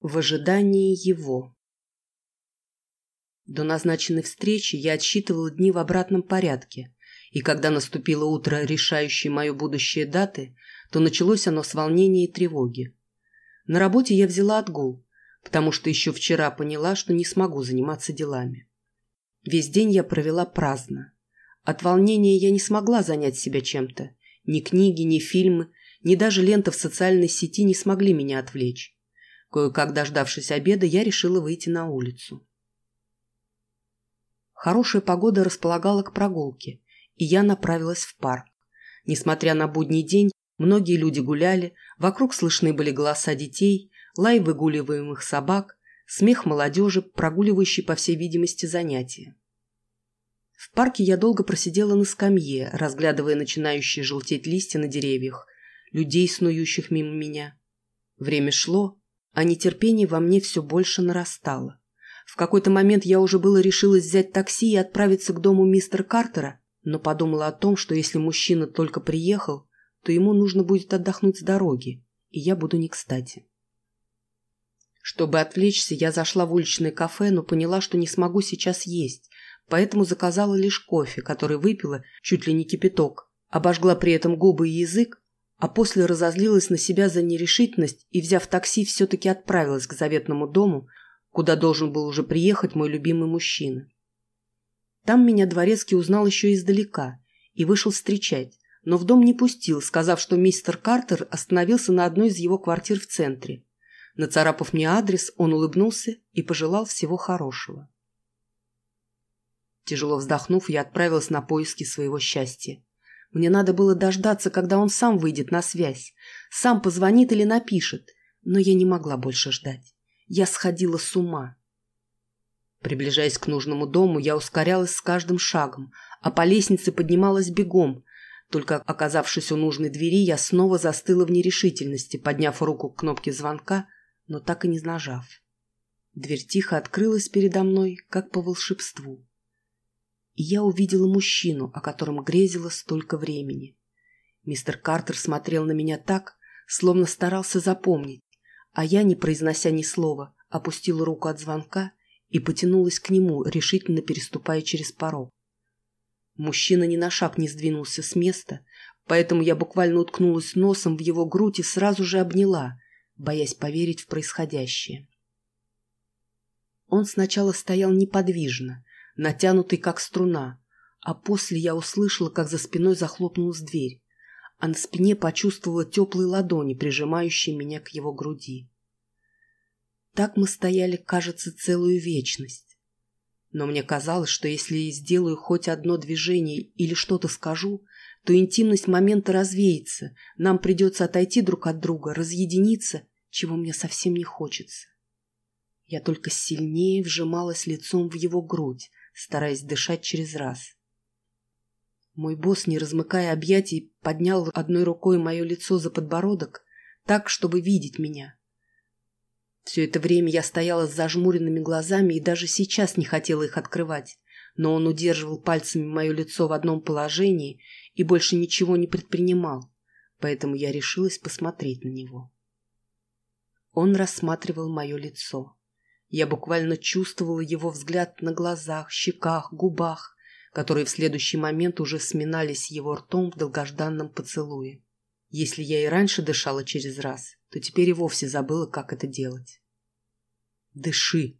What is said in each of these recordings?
В ожидании его. До назначенной встречи я отсчитывала дни в обратном порядке, и когда наступило утро, решающее мое будущее даты, то началось оно с волнения и тревоги. На работе я взяла отгул, потому что еще вчера поняла, что не смогу заниматься делами. Весь день я провела праздно. От волнения я не смогла занять себя чем-то. Ни книги, ни фильмы, ни даже лента в социальной сети не смогли меня отвлечь. Кое-как дождавшись обеда, я решила выйти на улицу. Хорошая погода располагала к прогулке, и я направилась в парк. Несмотря на будний день, многие люди гуляли, вокруг слышны были голоса детей, лай выгуливаемых собак, смех молодежи, прогуливающей, по всей видимости, занятия. В парке я долго просидела на скамье, разглядывая начинающие желтеть листья на деревьях, людей, снующих мимо меня. Время шло, а нетерпение во мне все больше нарастало. В какой-то момент я уже было решилась взять такси и отправиться к дому мистера Картера, но подумала о том, что если мужчина только приехал, то ему нужно будет отдохнуть с дороги, и я буду не кстати. Чтобы отвлечься, я зашла в уличное кафе, но поняла, что не смогу сейчас есть, поэтому заказала лишь кофе, который выпила, чуть ли не кипяток, обожгла при этом губы и язык, а после разозлилась на себя за нерешительность и, взяв такси, все-таки отправилась к заветному дому, куда должен был уже приехать мой любимый мужчина. Там меня дворецкий узнал еще издалека и вышел встречать, но в дом не пустил, сказав, что мистер Картер остановился на одной из его квартир в центре. Нацарапав мне адрес, он улыбнулся и пожелал всего хорошего. Тяжело вздохнув, я отправилась на поиски своего счастья. Мне надо было дождаться, когда он сам выйдет на связь, сам позвонит или напишет, но я не могла больше ждать. Я сходила с ума. Приближаясь к нужному дому, я ускорялась с каждым шагом, а по лестнице поднималась бегом. Только оказавшись у нужной двери, я снова застыла в нерешительности, подняв руку к кнопке звонка, но так и не нажав. Дверь тихо открылась передо мной, как по волшебству и я увидела мужчину, о котором грезила столько времени. Мистер Картер смотрел на меня так, словно старался запомнить, а я, не произнося ни слова, опустила руку от звонка и потянулась к нему, решительно переступая через порог. Мужчина ни на шаг не сдвинулся с места, поэтому я буквально уткнулась носом в его грудь и сразу же обняла, боясь поверить в происходящее. Он сначала стоял неподвижно, натянутый как струна, а после я услышала, как за спиной захлопнулась дверь, а на спине почувствовала теплые ладони, прижимающие меня к его груди. Так мы стояли, кажется, целую вечность. Но мне казалось, что если я сделаю хоть одно движение или что-то скажу, то интимность момента развеется, нам придется отойти друг от друга, разъединиться, чего мне совсем не хочется. Я только сильнее вжималась лицом в его грудь, стараясь дышать через раз. Мой босс, не размыкая объятий, поднял одной рукой мое лицо за подбородок, так, чтобы видеть меня. Все это время я стояла с зажмуренными глазами и даже сейчас не хотела их открывать, но он удерживал пальцами мое лицо в одном положении и больше ничего не предпринимал, поэтому я решилась посмотреть на него. Он рассматривал мое лицо. Я буквально чувствовала его взгляд на глазах, щеках, губах, которые в следующий момент уже сминались его ртом в долгожданном поцелуе. Если я и раньше дышала через раз, то теперь и вовсе забыла, как это делать. «Дыши!»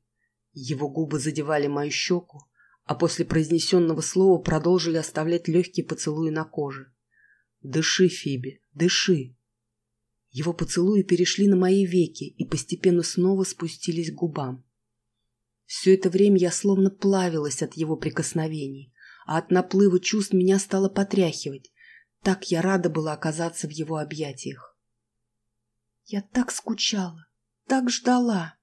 Его губы задевали мою щеку, а после произнесенного слова продолжили оставлять легкие поцелуи на коже. «Дыши, Фиби, дыши!» Его поцелуи перешли на мои веки и постепенно снова спустились к губам. Все это время я словно плавилась от его прикосновений, а от наплыва чувств меня стало потряхивать. Так я рада была оказаться в его объятиях. Я так скучала, так ждала.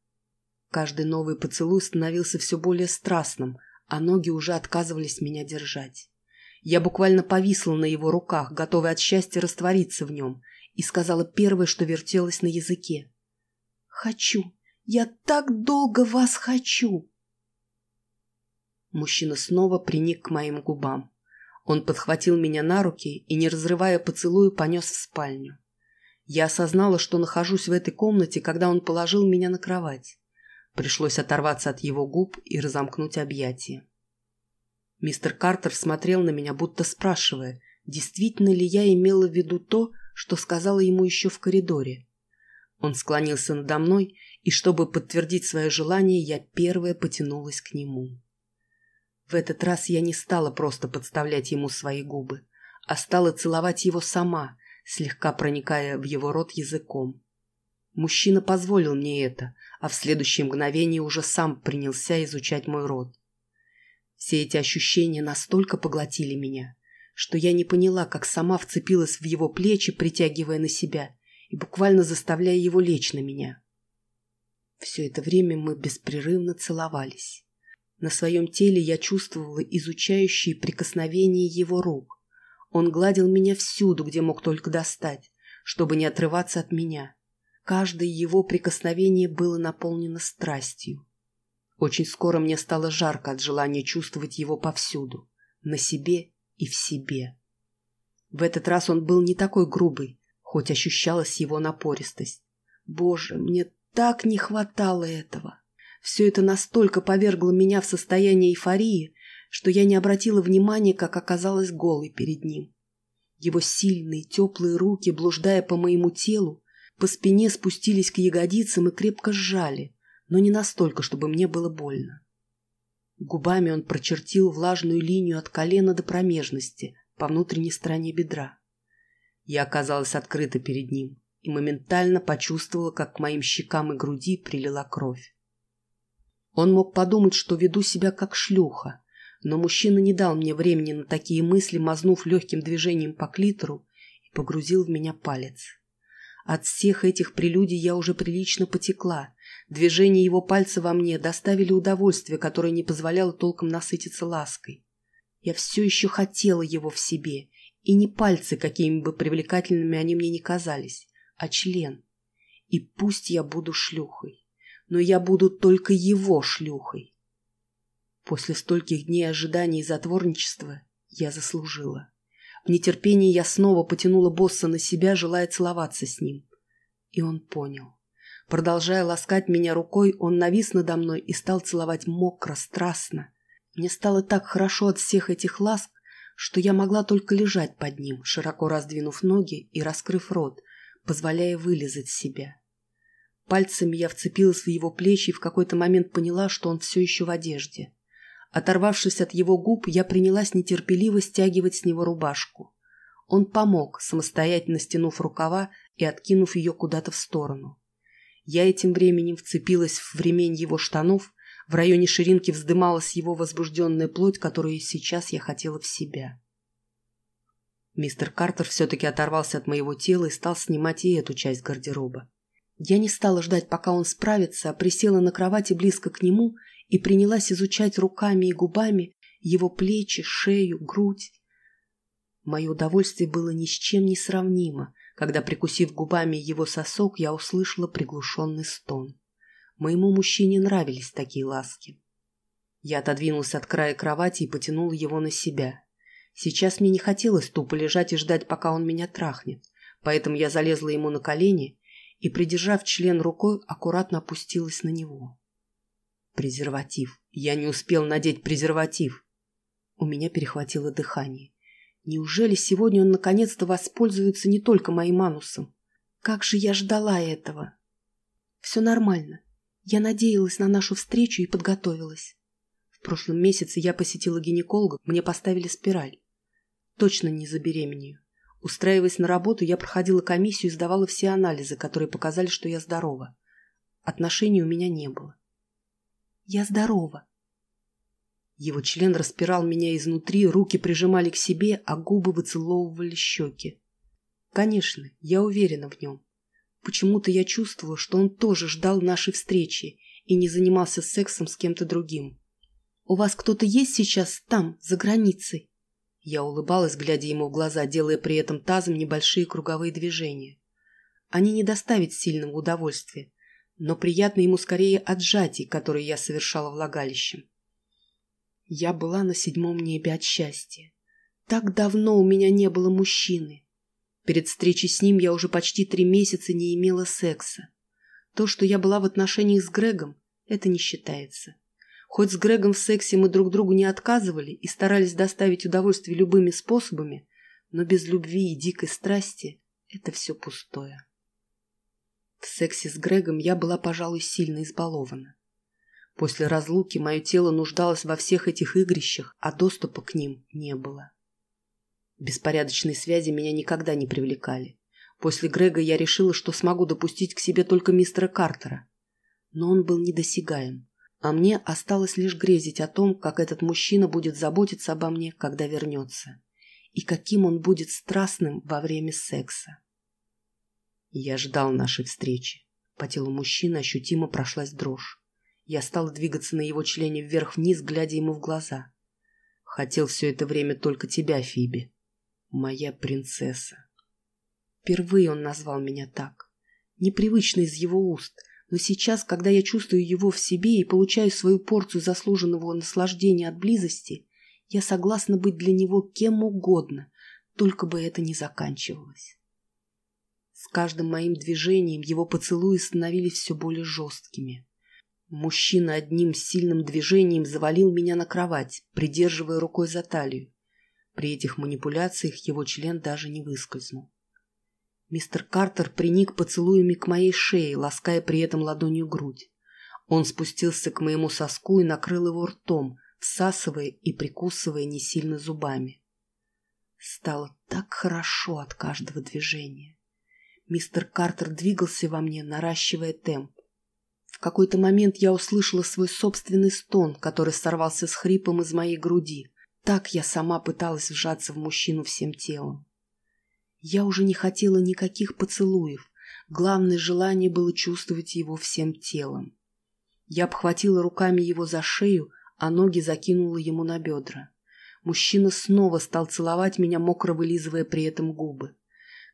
Каждый новый поцелуй становился все более страстным, а ноги уже отказывались меня держать. Я буквально повисла на его руках, готовая от счастья раствориться в нем — и сказала первое, что вертелось на языке. «Хочу! Я так долго вас хочу!» Мужчина снова приник к моим губам. Он подхватил меня на руки и, не разрывая поцелуя, понес в спальню. Я осознала, что нахожусь в этой комнате, когда он положил меня на кровать. Пришлось оторваться от его губ и разомкнуть объятия. Мистер Картер смотрел на меня, будто спрашивая, действительно ли я имела в виду то, что сказала ему еще в коридоре. Он склонился надо мной, и чтобы подтвердить свое желание, я первая потянулась к нему. В этот раз я не стала просто подставлять ему свои губы, а стала целовать его сама, слегка проникая в его рот языком. Мужчина позволил мне это, а в следующее мгновение уже сам принялся изучать мой рот. Все эти ощущения настолько поглотили меня, что я не поняла, как сама вцепилась в его плечи, притягивая на себя и буквально заставляя его лечь на меня. Все это время мы беспрерывно целовались. На своем теле я чувствовала изучающие прикосновения его рук, он гладил меня всюду, где мог только достать, чтобы не отрываться от меня. Каждое его прикосновение было наполнено страстью. Очень скоро мне стало жарко от желания чувствовать его повсюду, на себе и в себе. В этот раз он был не такой грубый, хоть ощущалась его напористость. Боже, мне так не хватало этого. Все это настолько повергло меня в состояние эйфории, что я не обратила внимания, как оказалась голой перед ним. Его сильные, теплые руки, блуждая по моему телу, по спине спустились к ягодицам и крепко сжали, но не настолько, чтобы мне было больно. Губами он прочертил влажную линию от колена до промежности по внутренней стороне бедра. Я оказалась открыта перед ним и моментально почувствовала, как к моим щекам и груди прилила кровь. Он мог подумать, что веду себя как шлюха, но мужчина не дал мне времени на такие мысли, мазнув легким движением по клитору и погрузил в меня палец. От всех этих прелюдий я уже прилично потекла. Движения его пальца во мне доставили удовольствие, которое не позволяло толком насытиться лаской. Я все еще хотела его в себе, и не пальцы, какими бы привлекательными они мне не казались, а член. И пусть я буду шлюхой, но я буду только его шлюхой. После стольких дней ожидания и затворничества я заслужила. В нетерпении я снова потянула босса на себя, желая целоваться с ним. И он понял. Продолжая ласкать меня рукой, он навис надо мной и стал целовать мокро, страстно. Мне стало так хорошо от всех этих ласк, что я могла только лежать под ним, широко раздвинув ноги и раскрыв рот, позволяя вылезать себя. Пальцами я вцепилась в его плечи и в какой-то момент поняла, что он все еще в одежде. Оторвавшись от его губ, я принялась нетерпеливо стягивать с него рубашку. Он помог, самостоятельно стянув рукава и откинув ее куда-то в сторону. Я этим временем вцепилась в ремень его штанов, в районе ширинки вздымалась его возбужденная плоть, которую сейчас я хотела в себя. Мистер Картер все-таки оторвался от моего тела и стал снимать и эту часть гардероба. Я не стала ждать, пока он справится, а присела на кровати близко к нему и принялась изучать руками и губами его плечи, шею, грудь. Мое удовольствие было ни с чем не сравнимо, когда, прикусив губами его сосок, я услышала приглушенный стон. Моему мужчине нравились такие ласки. Я отодвинулась от края кровати и потянула его на себя. Сейчас мне не хотелось тупо лежать и ждать, пока он меня трахнет, поэтому я залезла ему на колени и, придержав член рукой, аккуратно опустилась на него. Презерватив. Я не успел надеть презерватив. У меня перехватило дыхание. Неужели сегодня он наконец-то воспользуется не только моим анусом? Как же я ждала этого? Все нормально. Я надеялась на нашу встречу и подготовилась. В прошлом месяце я посетила гинеколога, мне поставили спираль. Точно не забеременею. Устраиваясь на работу, я проходила комиссию и сдавала все анализы, которые показали, что я здорова. Отношений у меня не было. Я здорова. Его член распирал меня изнутри, руки прижимали к себе, а губы выцеловывали щеки. Конечно, я уверена в нем. Почему-то я чувствовала, что он тоже ждал нашей встречи и не занимался сексом с кем-то другим. «У вас кто-то есть сейчас там, за границей?» Я улыбалась, глядя ему в глаза, делая при этом тазом небольшие круговые движения. Они не доставят сильного удовольствия, но приятно ему скорее от сжатий, которые я совершала влагалищем. Я была на седьмом небе от счастья. Так давно у меня не было мужчины. Перед встречей с ним я уже почти три месяца не имела секса. То, что я была в отношениях с Грегом, это не считается. Хоть с Грегом в сексе мы друг другу не отказывали и старались доставить удовольствие любыми способами, но без любви и дикой страсти это все пустое. В сексе с Грегом я была, пожалуй, сильно избалована. После разлуки мое тело нуждалось во всех этих игрищах, а доступа к ним не было. Беспорядочные связи меня никогда не привлекали. После Грега я решила, что смогу допустить к себе только мистера Картера. Но он был недосягаем, а мне осталось лишь грезить о том, как этот мужчина будет заботиться обо мне, когда вернется, и каким он будет страстным во время секса. Я ждал нашей встречи. По телу мужчины ощутимо прошлась дрожь. Я стала двигаться на его члене вверх-вниз, глядя ему в глаза. Хотел все это время только тебя, Фиби. Моя принцесса. Впервые он назвал меня так. Непривычно из его уст, но сейчас, когда я чувствую его в себе и получаю свою порцию заслуженного наслаждения от близости, я согласна быть для него кем угодно, только бы это не заканчивалось. С каждым моим движением его поцелуи становились все более жесткими. Мужчина одним сильным движением завалил меня на кровать, придерживая рукой за талию. При этих манипуляциях его член даже не выскользнул. Мистер Картер приник поцелуями к моей шее, лаская при этом ладонью грудь. Он спустился к моему соску и накрыл его ртом, всасывая и прикусывая не сильно зубами. Стало так хорошо от каждого движения. Мистер Картер двигался во мне, наращивая темп. В какой-то момент я услышала свой собственный стон, который сорвался с хрипом из моей груди. Так я сама пыталась вжаться в мужчину всем телом. Я уже не хотела никаких поцелуев. Главное желание было чувствовать его всем телом. Я обхватила руками его за шею, а ноги закинула ему на бедра. Мужчина снова стал целовать меня, мокро вылизывая при этом губы.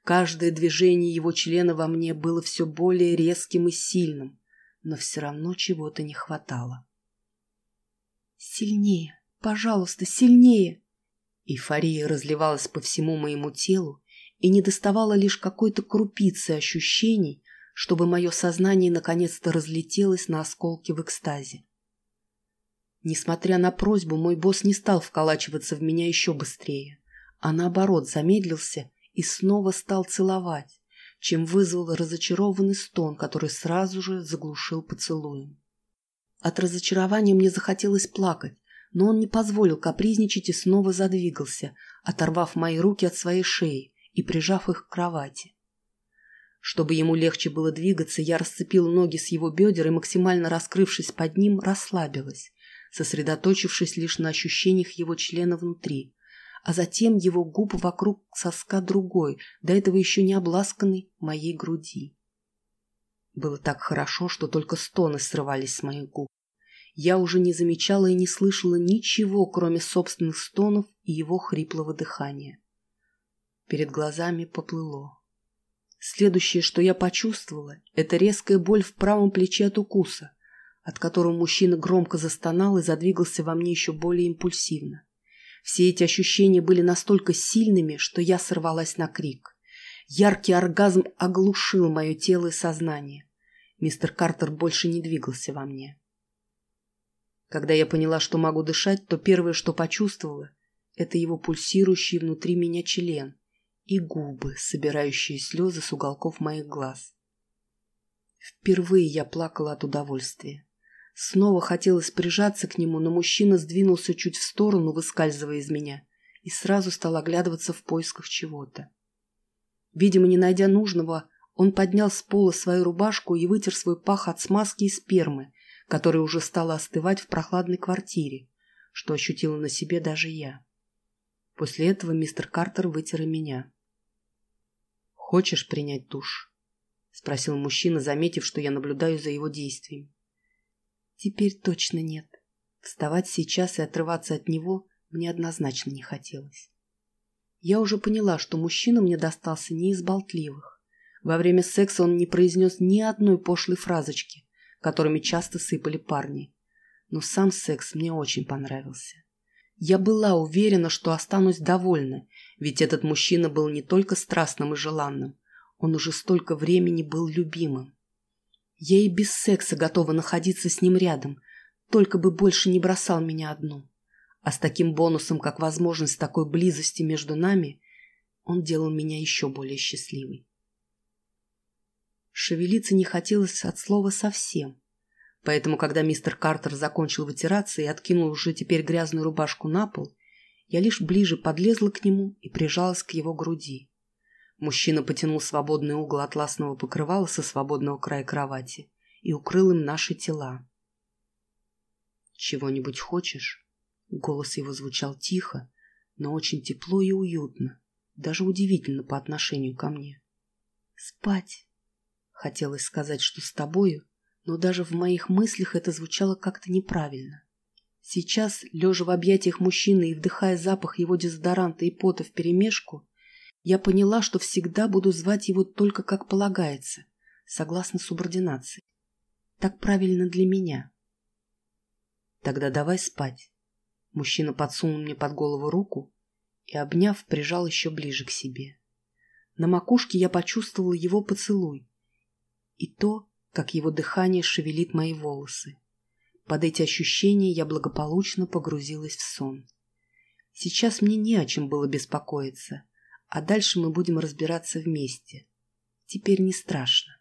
Каждое движение его члена во мне было все более резким и сильным но все равно чего-то не хватало. «Сильнее! Пожалуйста, сильнее!» Эйфория разливалась по всему моему телу и не доставала лишь какой-то крупицы ощущений, чтобы мое сознание наконец-то разлетелось на осколки в экстазе. Несмотря на просьбу, мой босс не стал вколачиваться в меня еще быстрее, а наоборот замедлился и снова стал целовать, чем вызвал разочарованный стон, который сразу же заглушил поцелуем. От разочарования мне захотелось плакать, но он не позволил капризничать и снова задвигался, оторвав мои руки от своей шеи и прижав их к кровати. Чтобы ему легче было двигаться, я расцепила ноги с его бедер и, максимально раскрывшись под ним, расслабилась, сосредоточившись лишь на ощущениях его члена внутри, а затем его губ вокруг соска другой, до этого еще не обласканной моей груди. Было так хорошо, что только стоны срывались с моих губ. Я уже не замечала и не слышала ничего, кроме собственных стонов и его хриплого дыхания. Перед глазами поплыло. Следующее, что я почувствовала, это резкая боль в правом плече от укуса, от которого мужчина громко застонал и задвигался во мне еще более импульсивно. Все эти ощущения были настолько сильными, что я сорвалась на крик. Яркий оргазм оглушил мое тело и сознание. Мистер Картер больше не двигался во мне. Когда я поняла, что могу дышать, то первое, что почувствовала, это его пульсирующий внутри меня член и губы, собирающие слезы с уголков моих глаз. Впервые я плакала от удовольствия. Снова хотелось прижаться к нему, но мужчина сдвинулся чуть в сторону, выскальзывая из меня, и сразу стал оглядываться в поисках чего-то. Видимо, не найдя нужного, он поднял с пола свою рубашку и вытер свой пах от смазки и спермы, которая уже стала остывать в прохладной квартире, что ощутила на себе даже я. После этого мистер Картер вытер и меня. «Хочешь принять душ?» — спросил мужчина, заметив, что я наблюдаю за его действиями. Теперь точно нет. Вставать сейчас и отрываться от него мне однозначно не хотелось. Я уже поняла, что мужчина мне достался не из болтливых. Во время секса он не произнес ни одной пошлой фразочки, которыми часто сыпали парни. Но сам секс мне очень понравился. Я была уверена, что останусь довольна, ведь этот мужчина был не только страстным и желанным, он уже столько времени был любимым. Я и без секса готова находиться с ним рядом, только бы больше не бросал меня одну. А с таким бонусом, как возможность такой близости между нами, он делал меня еще более счастливой. Шевелиться не хотелось от слова совсем. Поэтому, когда мистер Картер закончил вытираться и откинул уже теперь грязную рубашку на пол, я лишь ближе подлезла к нему и прижалась к его груди. Мужчина потянул свободный угол атласного покрывала со свободного края кровати и укрыл им наши тела. «Чего-нибудь хочешь?» Голос его звучал тихо, но очень тепло и уютно, даже удивительно по отношению ко мне. «Спать!» Хотелось сказать, что с тобою, но даже в моих мыслях это звучало как-то неправильно. Сейчас, лежа в объятиях мужчины и вдыхая запах его дезодоранта и пота вперемешку, я поняла, что всегда буду звать его только как полагается, согласно субординации. Так правильно для меня. Тогда давай спать. Мужчина подсунул мне под голову руку и, обняв, прижал еще ближе к себе. На макушке я почувствовала его поцелуй и то, как его дыхание шевелит мои волосы. Под эти ощущения я благополучно погрузилась в сон. Сейчас мне не о чем было беспокоиться, а дальше мы будем разбираться вместе. Теперь не страшно.